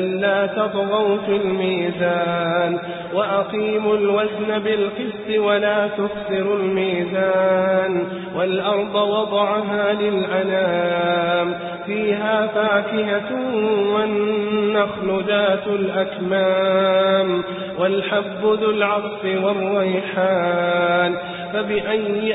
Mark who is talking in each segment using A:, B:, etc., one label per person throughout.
A: ألا تطغوا في الميزان وأقيموا الوزن بالقسط ولا تخسروا الميزان والأرض وضعها للأنام فيها فاكهة والنخل ذات الأكمام والحب ذو العصف والريحان فبأي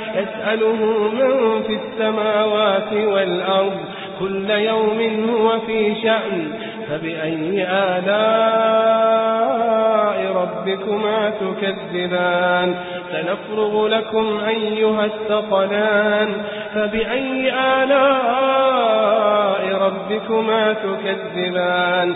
A: يسأله من في السماوات والأرض كل يوم هو في شأن فبأي آلاء ربكما تكذبان؟ سنفرغ لكم أيها الثقلان فبأي آلاء ربكما تكذبان؟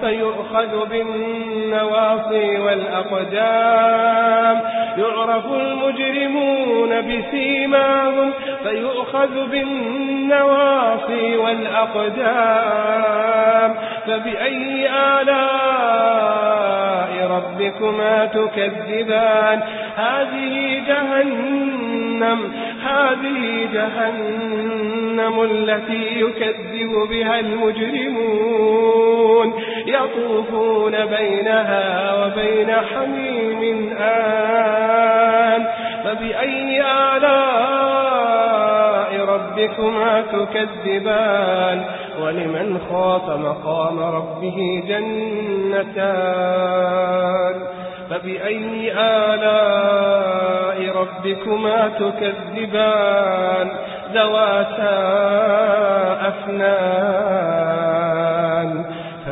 A: فيؤخذ بالنواصي والأقدام. يعرف المجرمون بسيماهم فيؤخذ بالنواصي والأقدام. فبأي آلاء ربكما تكذبان؟ هذه جهنم هذه جهنم التي يكذب بها المجرمون. يطوفون بينها وبين حميم آن. فبأي آلاء ربكما تكذبان؟ ولمن خاف مقام ربه جنتان؟ فبأي آلاء ربكما تكذبان؟ ذواتا أفنان.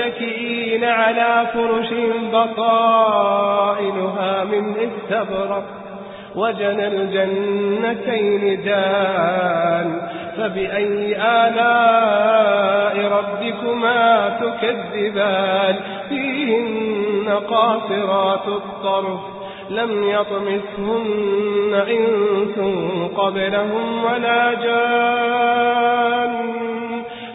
A: متكئين على فرش بطائنها من استبرق وجنى الجنتين دان فبأي آلاء ربكما تكذبان فيهن قاصرات الطرف لم يطمثهن إنس قبلهم ولا جان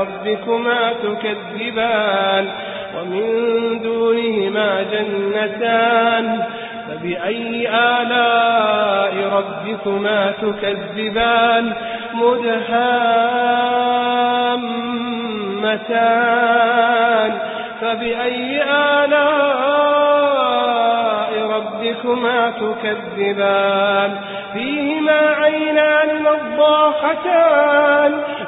A: ربكما تكذبان ومن دونهما جنتان فبأي آلاء ربكما تكذبان مدهامتان فبأي آلاء ربكما تكذبان فيهما عينان نضاحتان